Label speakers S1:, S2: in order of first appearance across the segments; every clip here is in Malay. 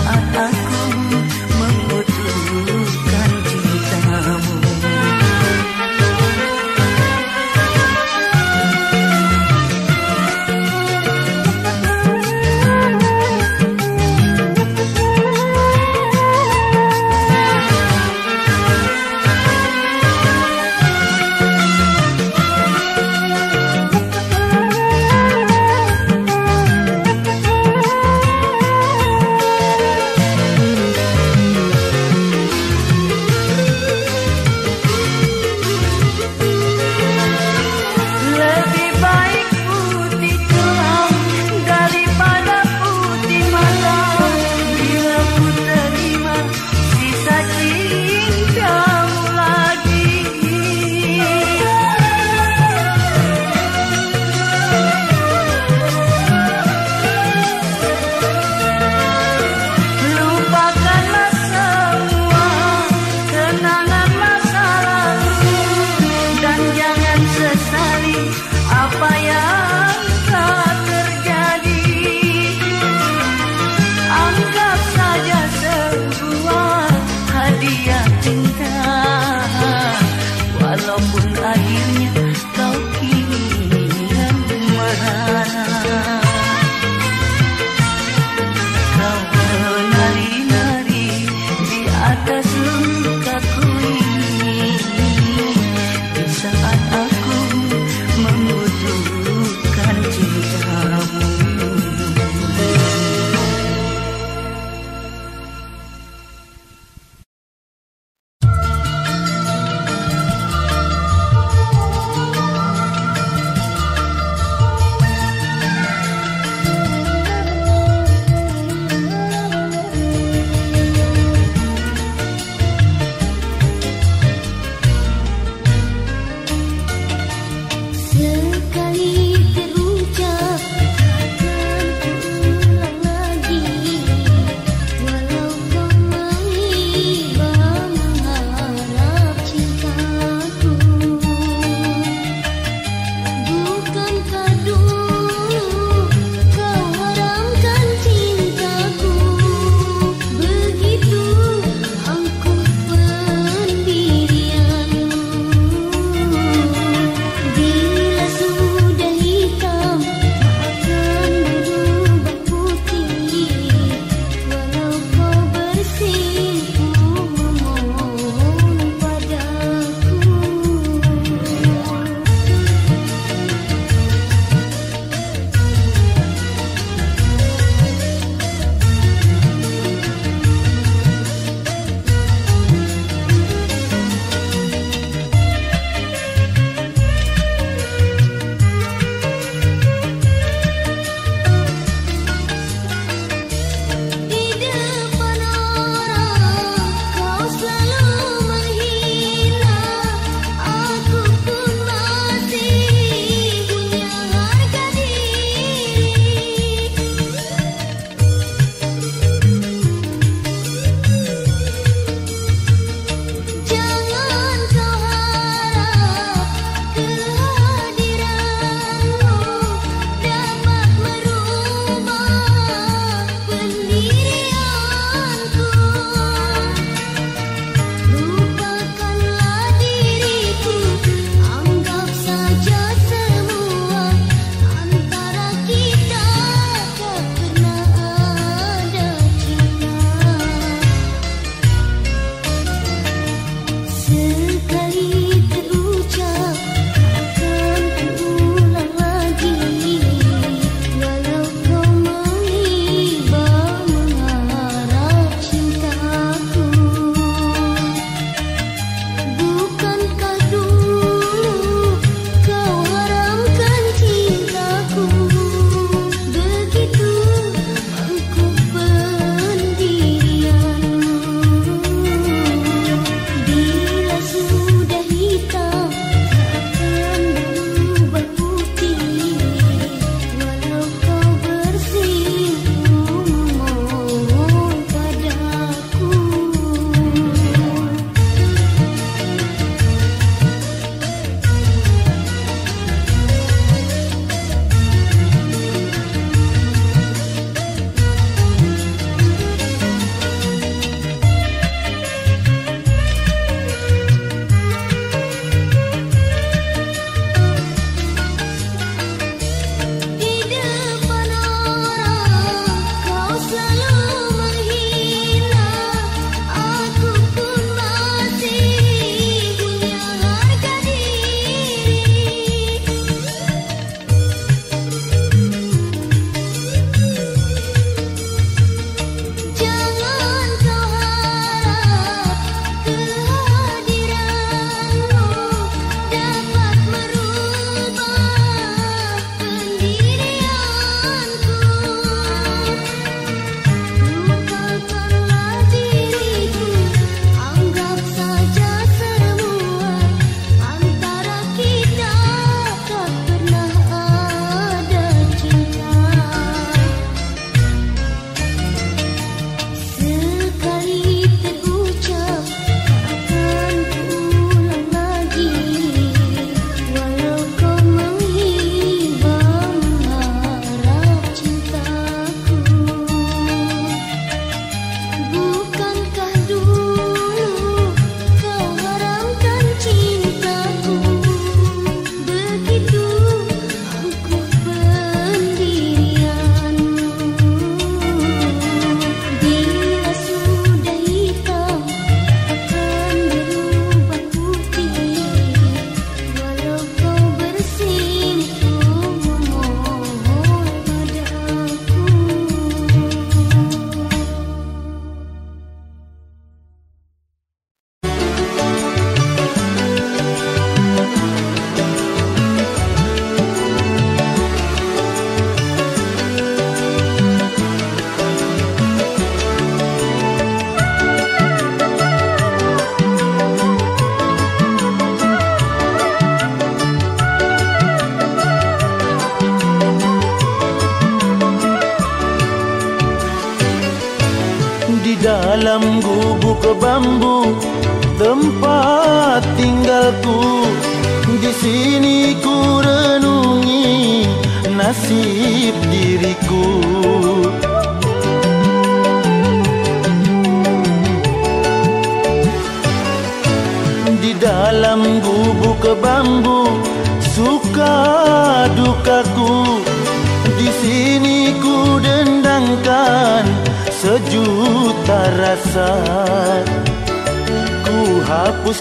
S1: Di saat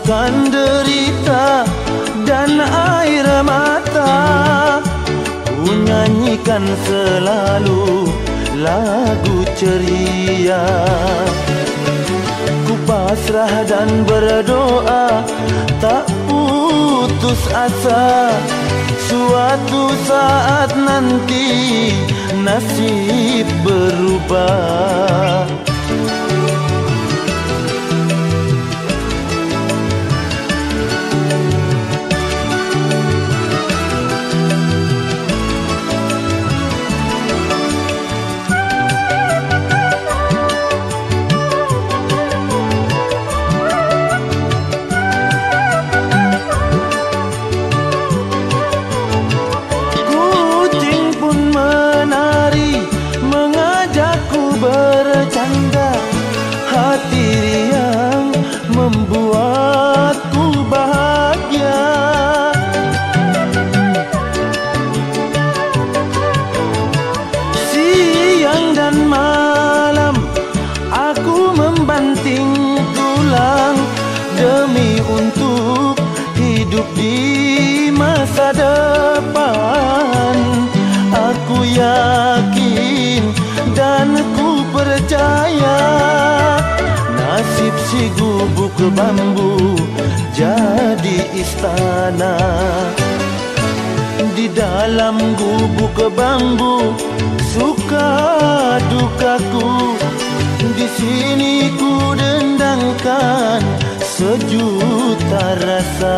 S2: Bukan derita dan air mata Ku nyanyikan selalu lagu ceria. Ku pasrah dan berdoa Tak putus asa. Suatu saat nanti nasib berubah. ke bambu suka dukaku di sini ku dendangkan sejuta rasa.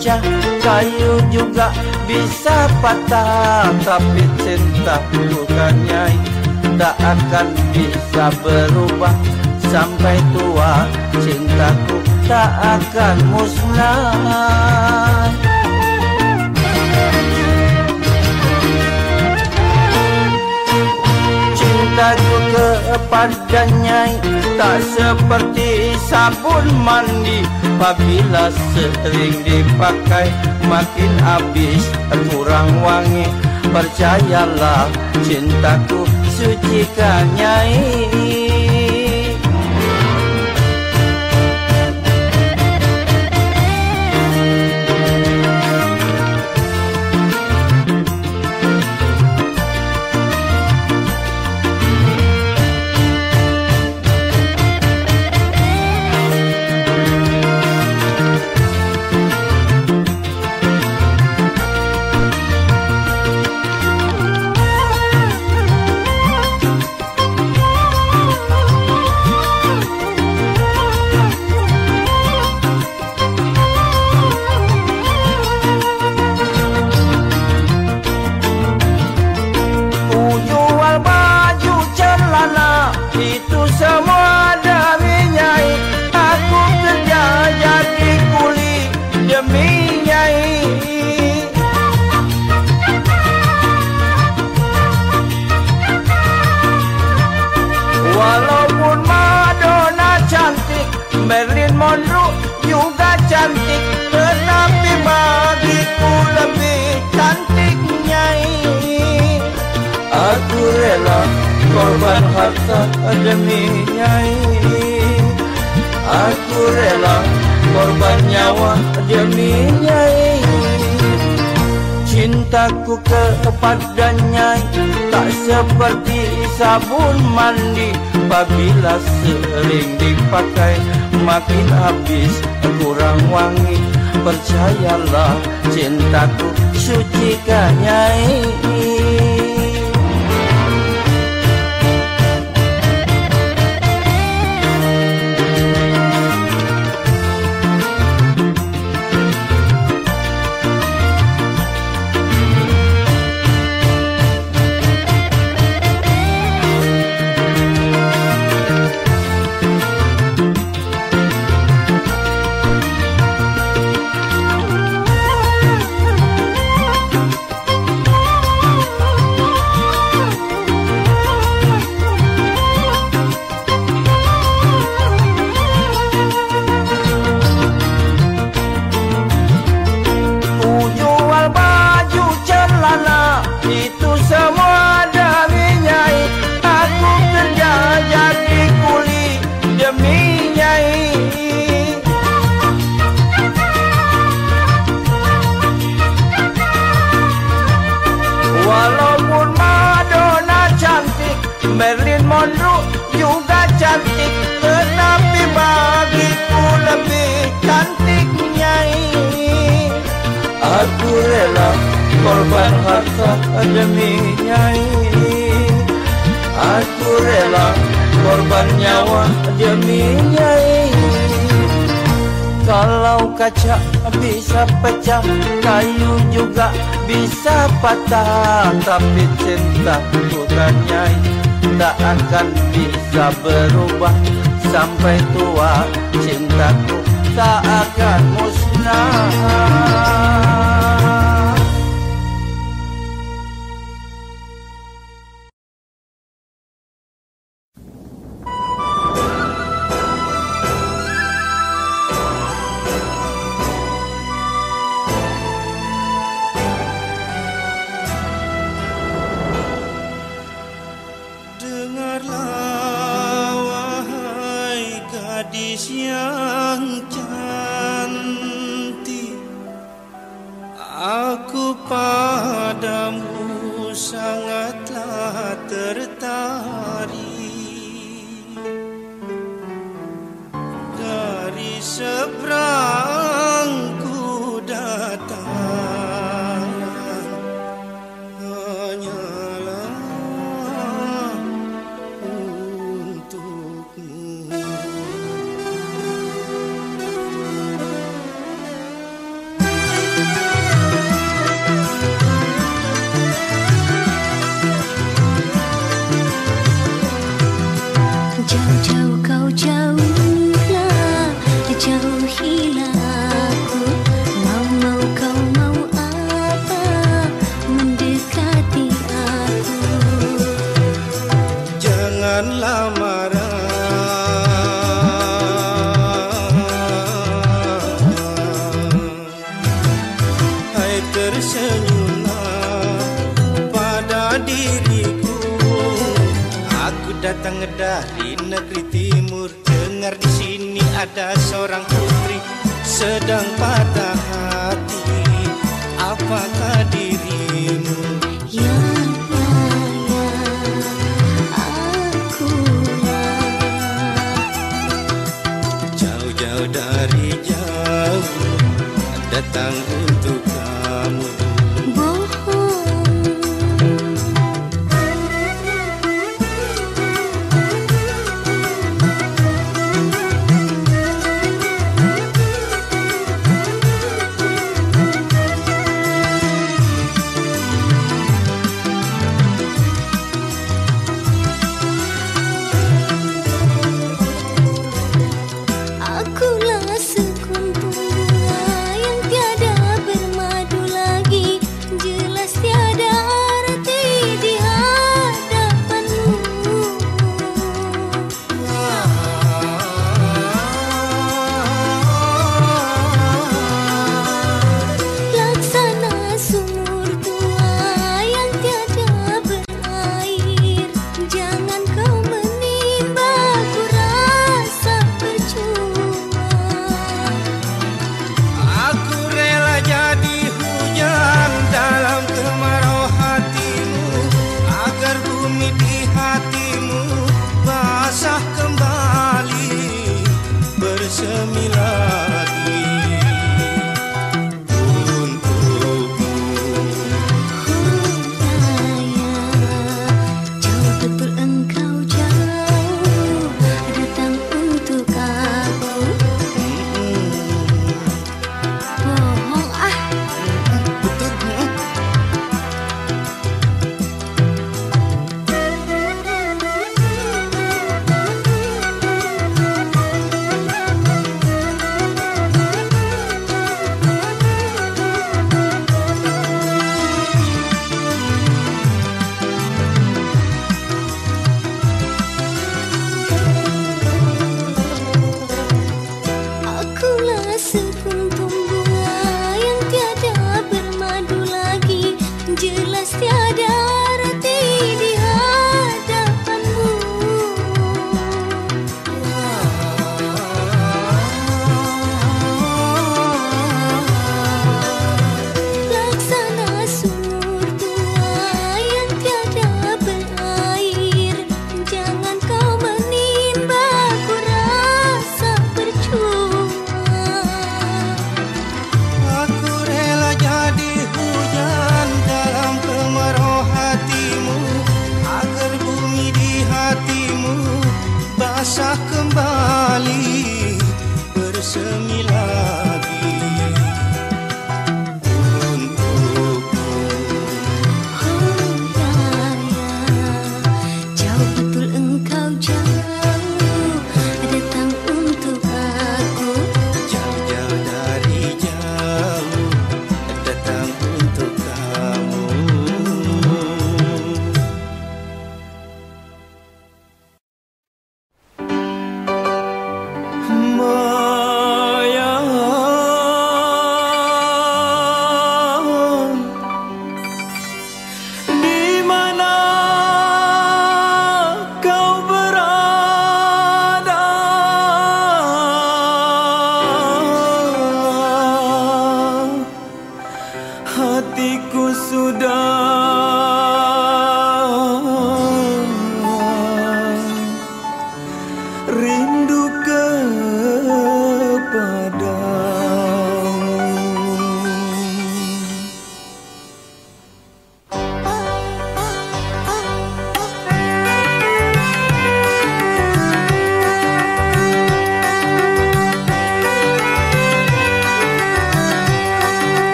S3: Pecah Kayu juga bisa patah. Tapi cinta bukannya Tak akan bisa berubah. Sampai tua cintaku tak akan musnah kepadanya Tak seperti sabun mandi. Apabila sering dipakai Makin habis kurang wangi. Percayalah cintaku sucikan nyai korban nyawa demi nyai. Cintaku kepadanya tak seperti sabun mandi. Apabila sering dipakai makin habis kurang wangi. Percayalah cintaku sucikan nyai korban harta demi nyai. Aku rela korban nyawa demi nyai. Kalau kaca bisa pecah Kayu juga bisa patah. Tapi cinta bukan nyai Tak akan bisa berubah. Sampai tua cintaku tak akan musnah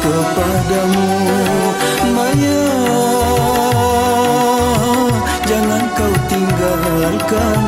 S2: kepadamu. Maya Jangan kau tinggalkan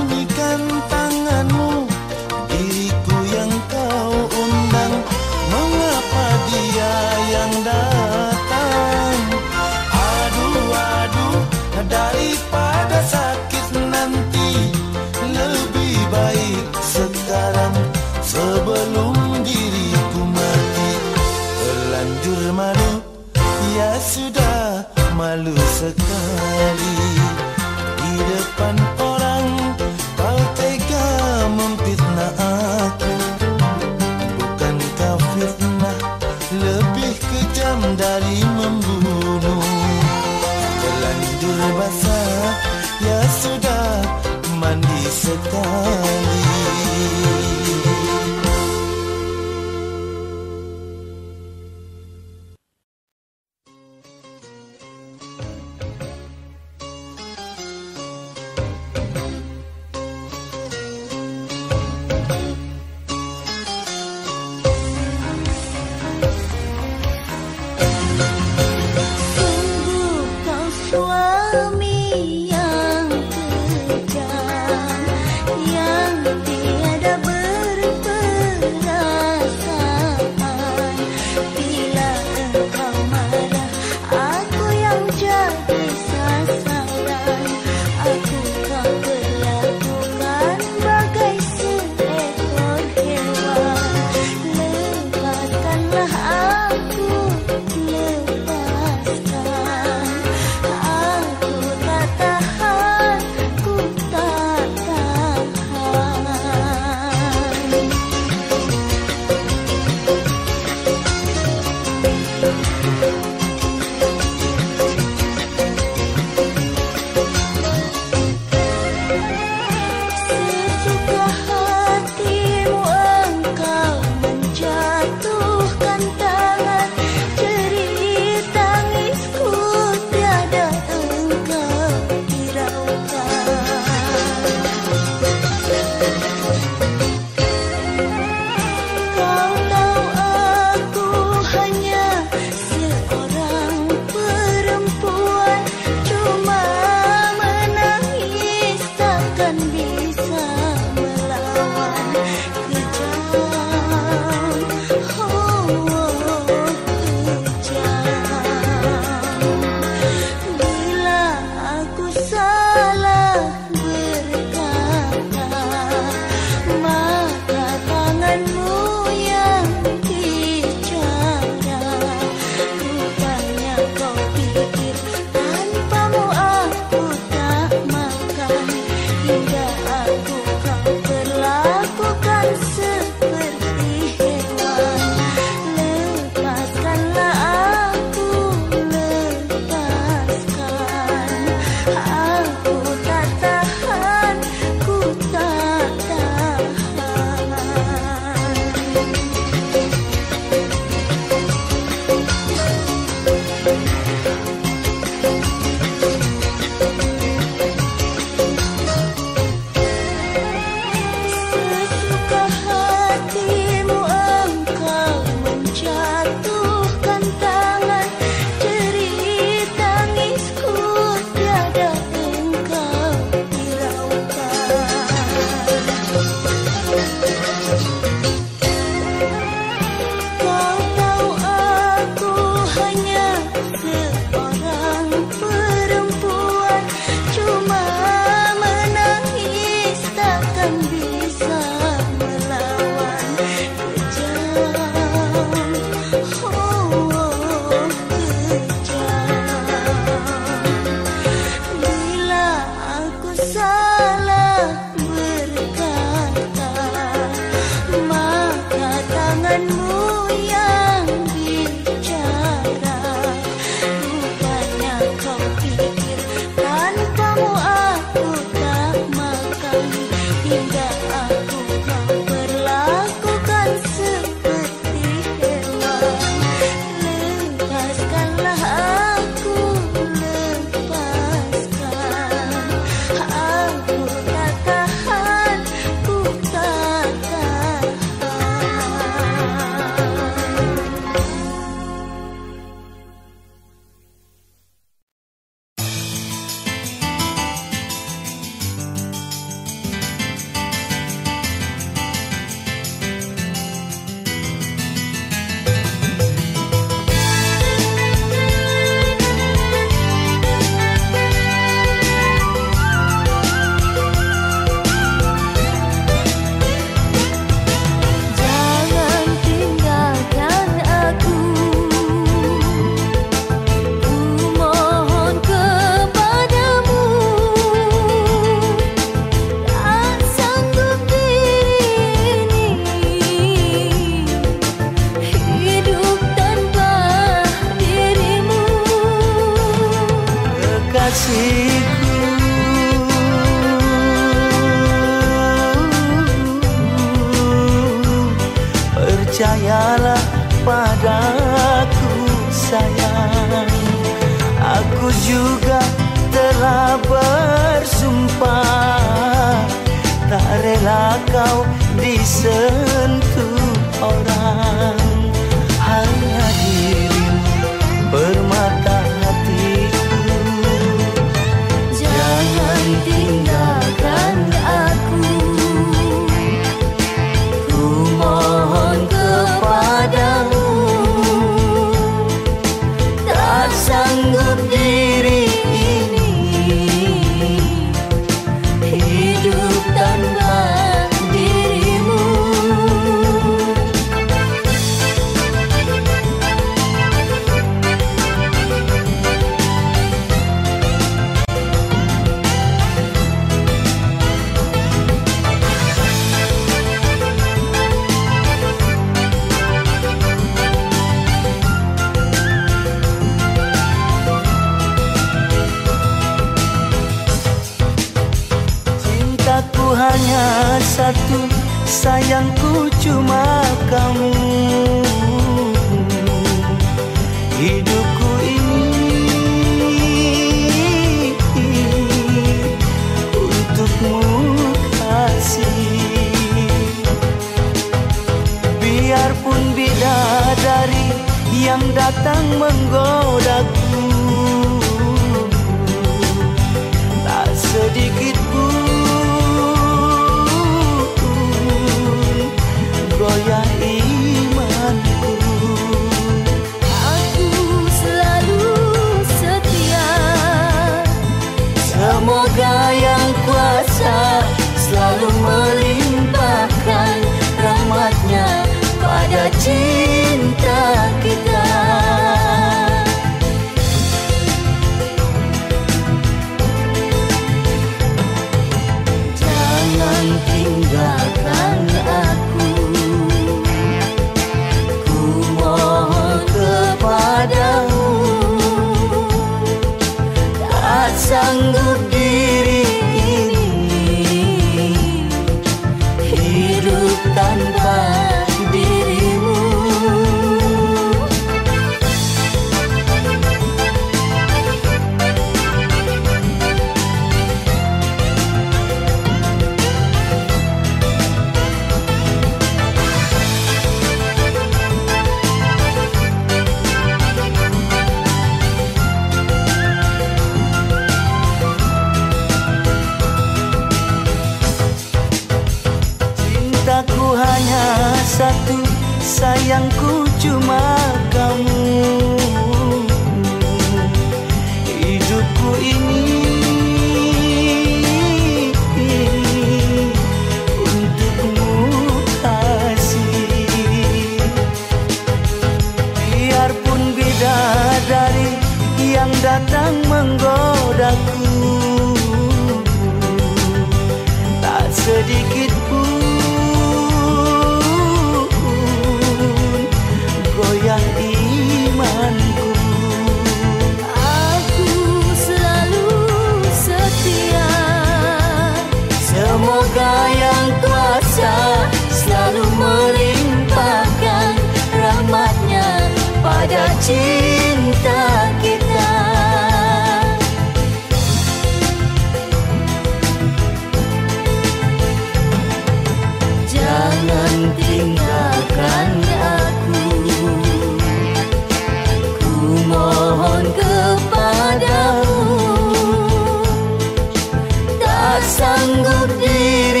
S4: Good
S5: day.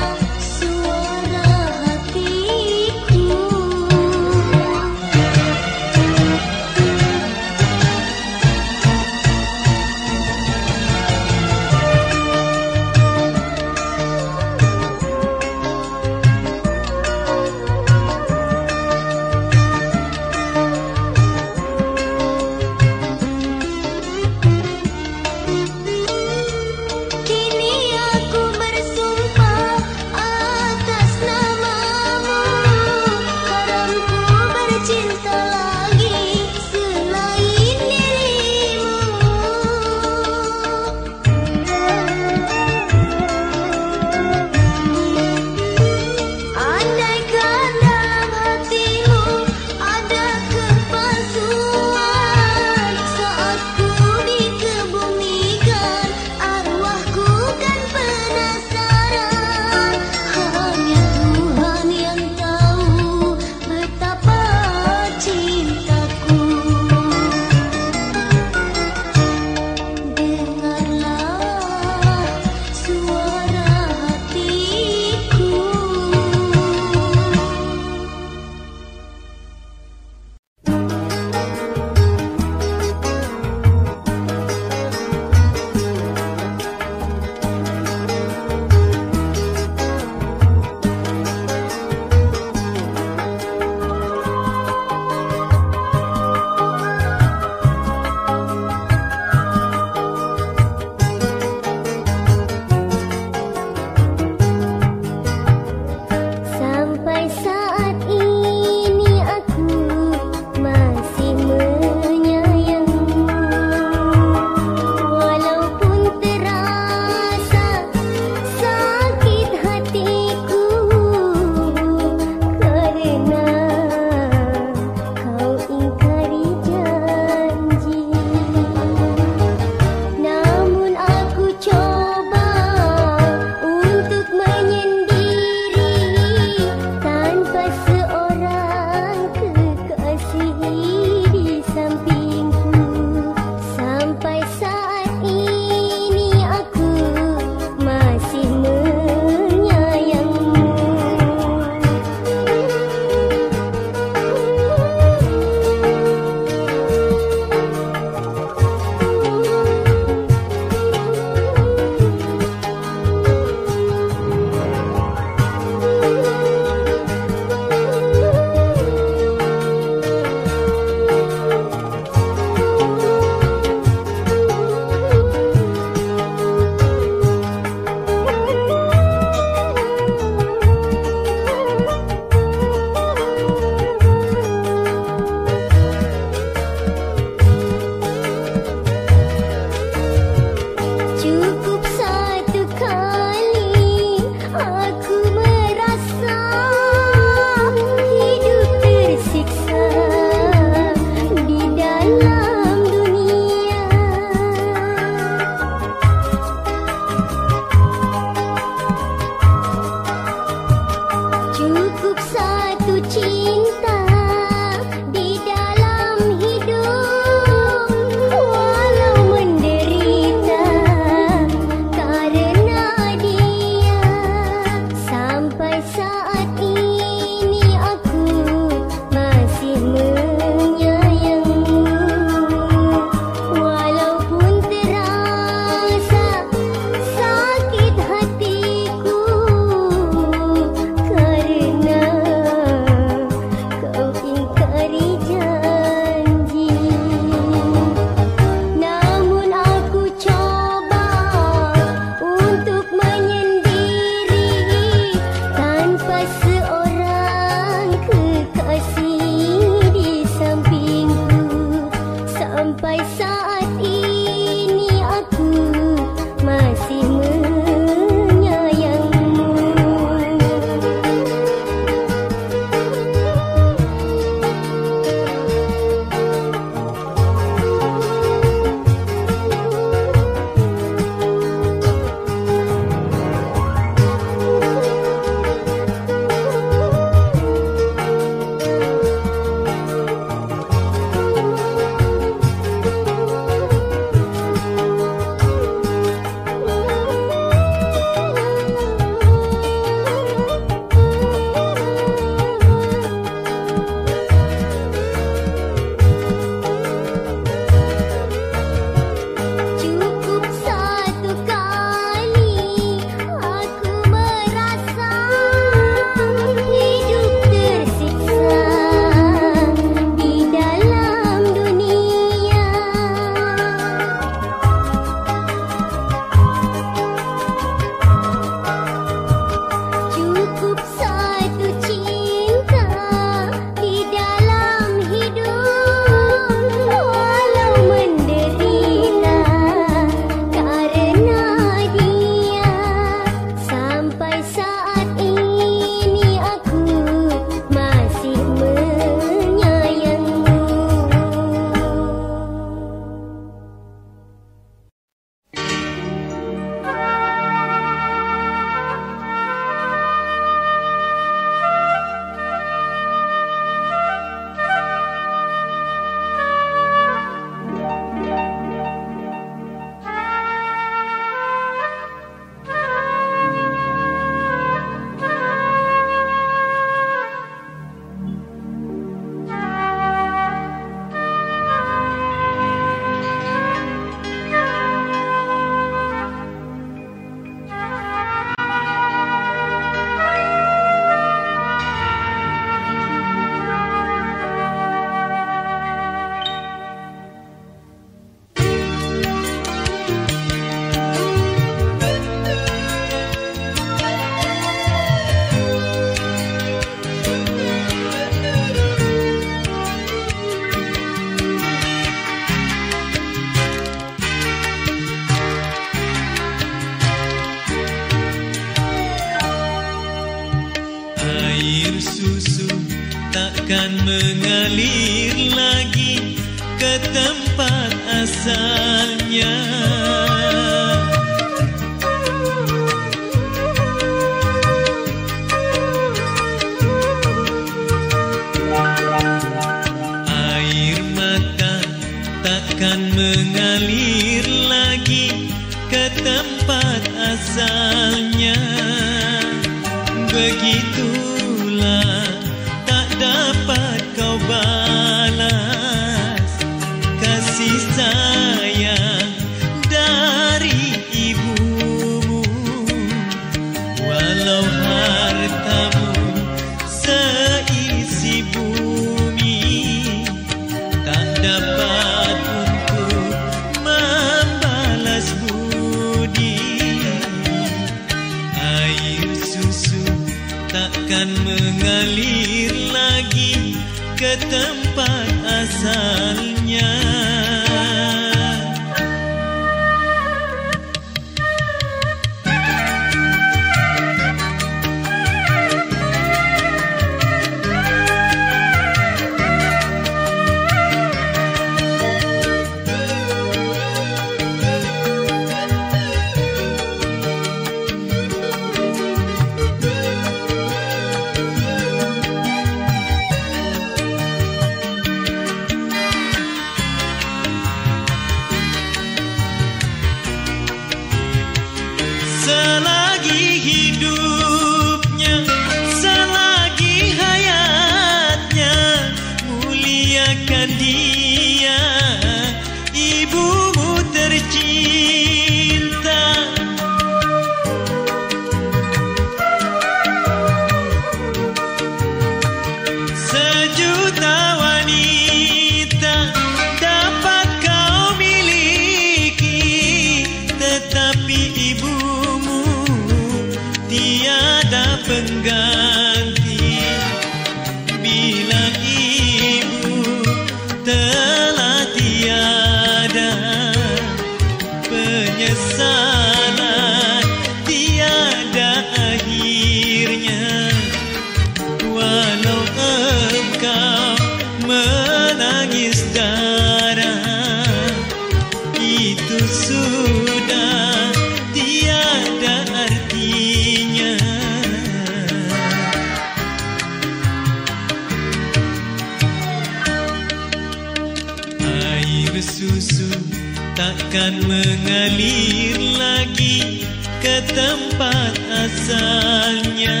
S5: takkan mengalir lagi ke tempat asalnya.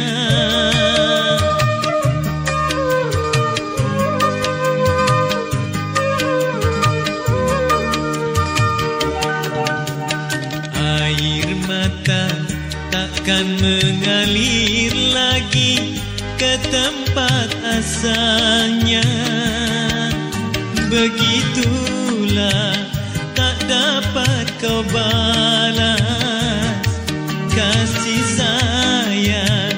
S5: Air mata takkan mengalir lagi ke tempat asalnya. Begitulah balas kasih sayang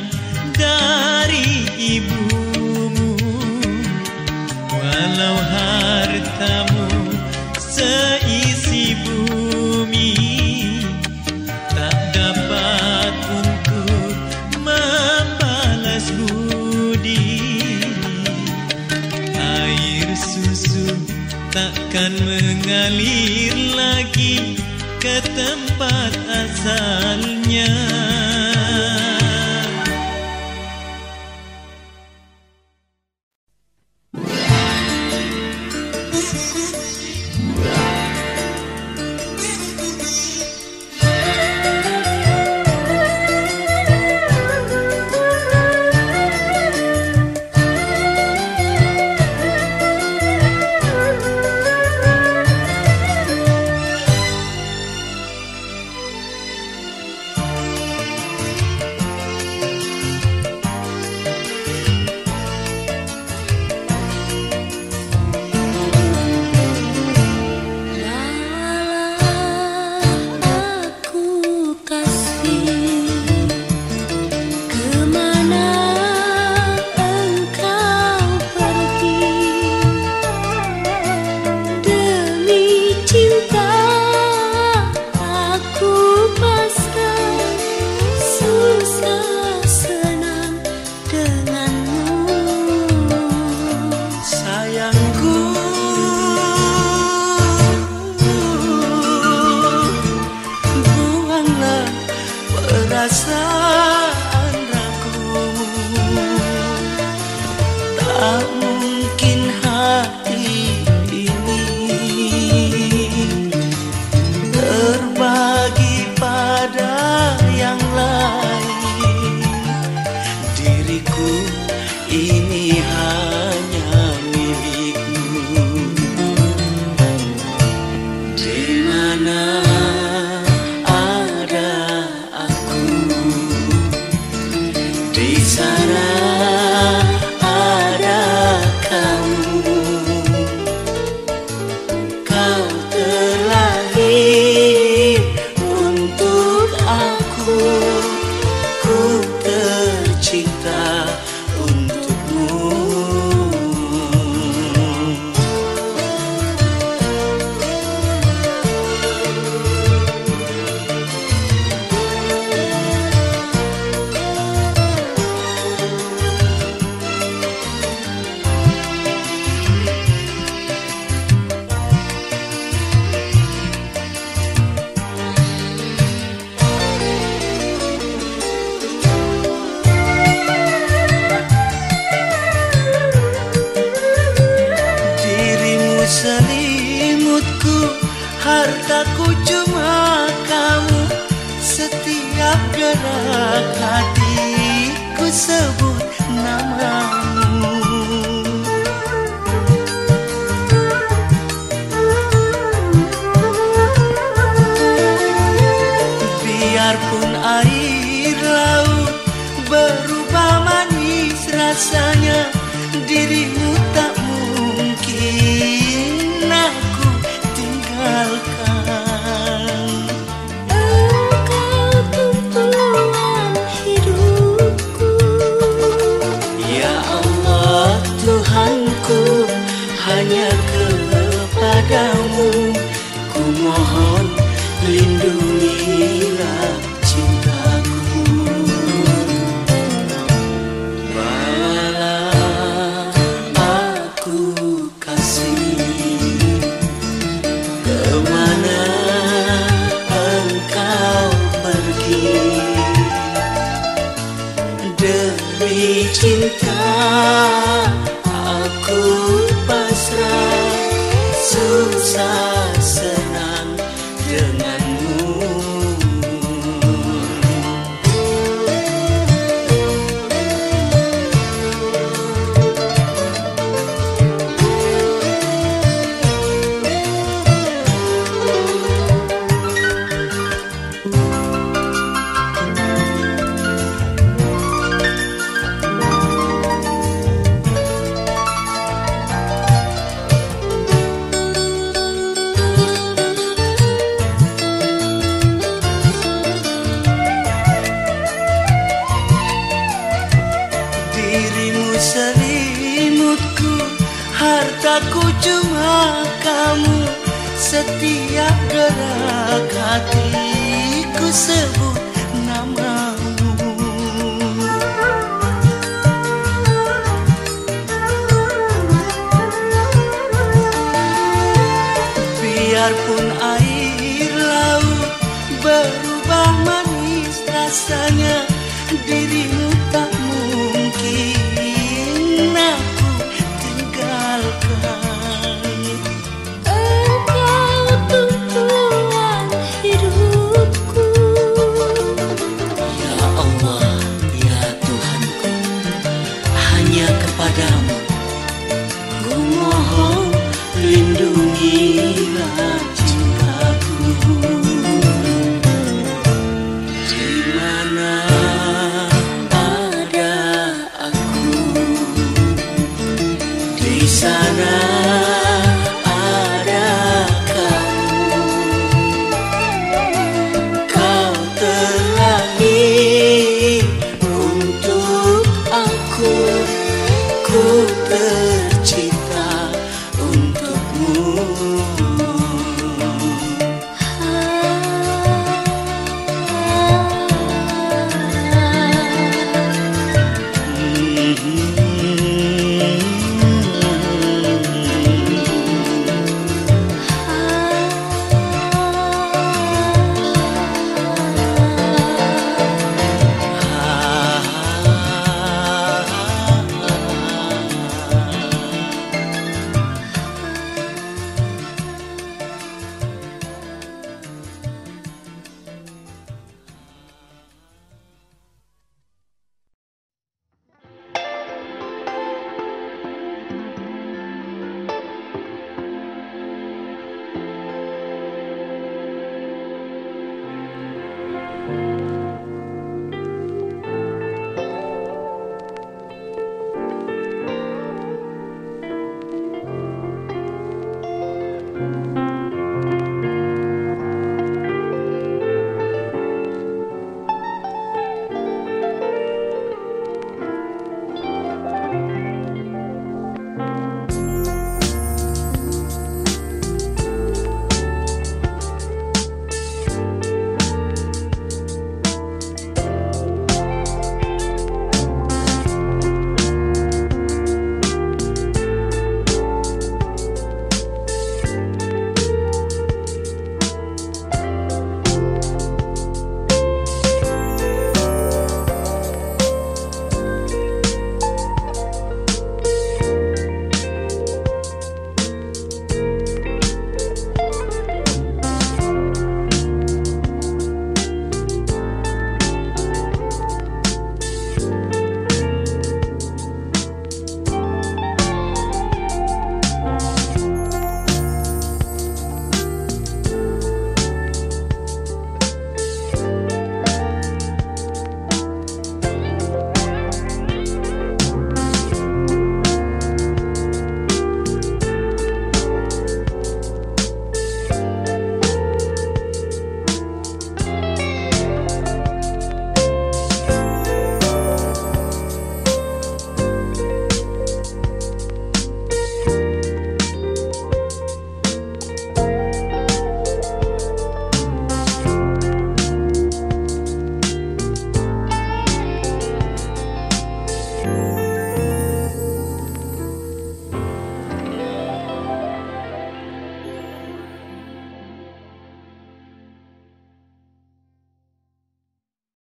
S5: dari ibumu. Walau hartamu seisi bumi tak dapat untuk membalas budi. Air susu takkan mengalir
S1: que te